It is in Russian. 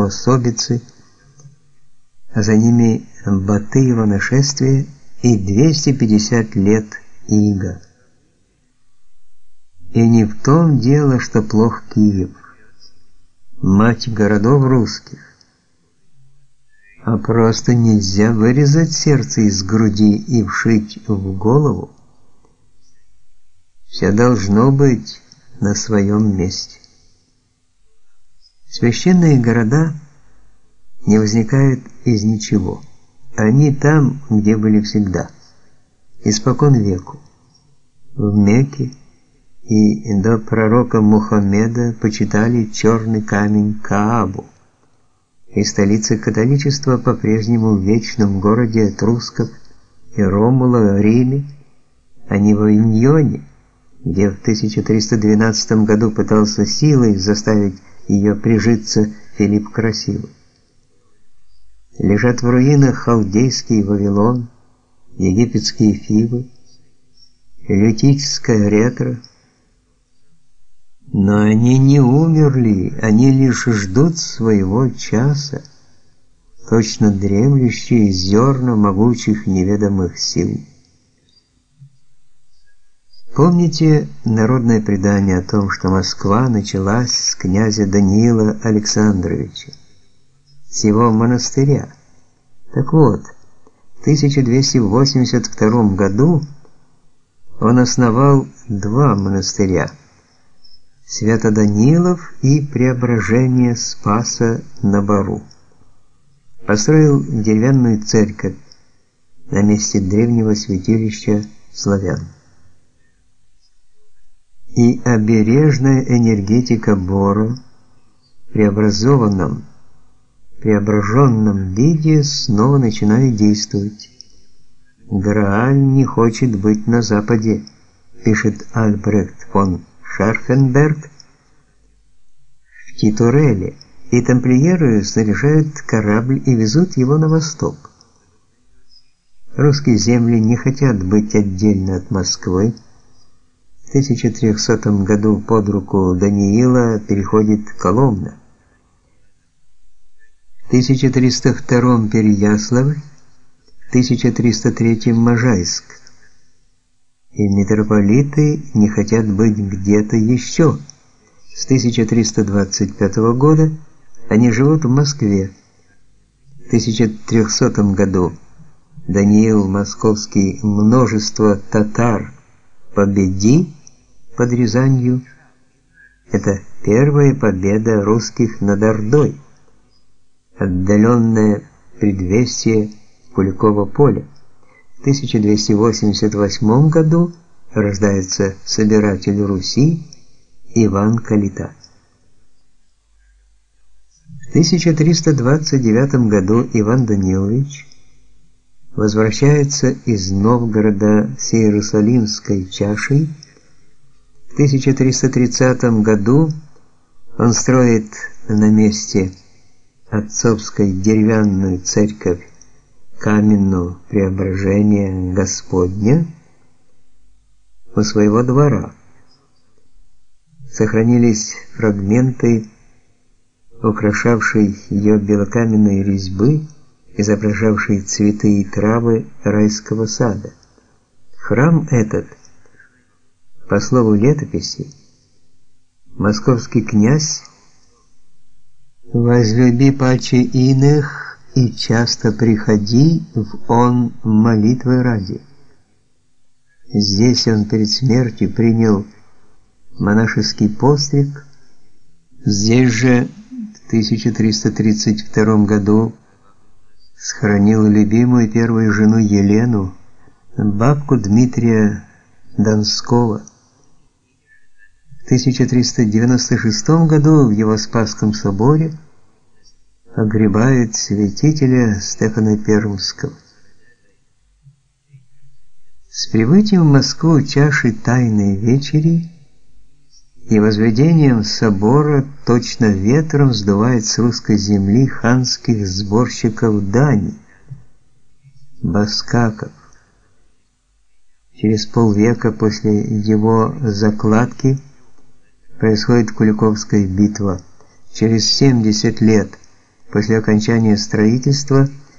особицы, а за ними Батыево нашествие и 250 лет ига. И не в том дело, что плох Киев, мать городов русских, а просто нельзя вырезать сердце из груди и вшить в голову. Все должно быть на своем месте. Священные города не возникают из ничего. Они там, где были всегда, испокон веку. В Мекке и до пророка Мухаммеда почитали черный камень Каабу и столица католичества по-прежнему в вечном городе Этрусков и Ромула в Риме, а не в Авиньоне, где в 1312 году пытался силой заставить ее прижиться Филипп Красивый. Лежат в руинах халдейский Вавилон, египетские Фивы, лютическая Ретро, но они не умерли, они лишь ждут своего часа, точно дремлющие зерна могучих неведомых сил. Помните народное предание о том, что Москва началась с князя Даниила Александровича, с его монастыря? Так вот, в 1282 году он основал два монастыря – Свято-Данилов и Преображение Спаса на Бару. Построил деревянную церковь на месте древнего святилища славян. И обережная энергетика Бора преобразованном, преображенном виде снова начинает действовать. Грааль не хочет быть на западе, пишет Альбрехт фон Шарфенберг в Титуреле, и тамплиеры снаряжают корабль и везут его на восток. Русские земли не хотят быть отдельно от Москвы. В 1300 году под руку Даниила переходит Коломна. В 1302 Переяславль, в 1303 Можайск и митрополиты не хотят быть где-то еще. С 1325 года они живут в Москве. В 1300 году Даниил Московский множество татар победи под Рязанью. Это первая победа русских над Ордой. Отдаленное предвестие Куликова поля. 1288 году рождается собиратель Руси Иван Калита. В 1329 году Иван Данилович возвращается из Новгорода с Иерусалимской чашей. В 1330 году он строит на месте отцовской деревянную церковь каменного преображения Господня у своего двора. Сохранились фрагменты украшавшей ее белокаменной резьбы, изображавшей цветы и травы райского сада. Храм этот, по слову летописи, московский князь возлюби паче иных и часто приходи в он молитвы ради. Здесь он перед смертью принял монашеский постриг. Здесь же в 1332 году схоронил любимую первую жену Елену, бабку Дмитрия Донского. В 1396 году в его Спасском соборе огребает святителя Стефана Пермского. С прибытием в Москву чаши Тайной Вечери и возведением собора точно ветром сдувает с русской земли ханских сборщиков дани, баскаков. Через полвека после его закладки происходит Куликовская битва. Через 70 лет После окончания строительства –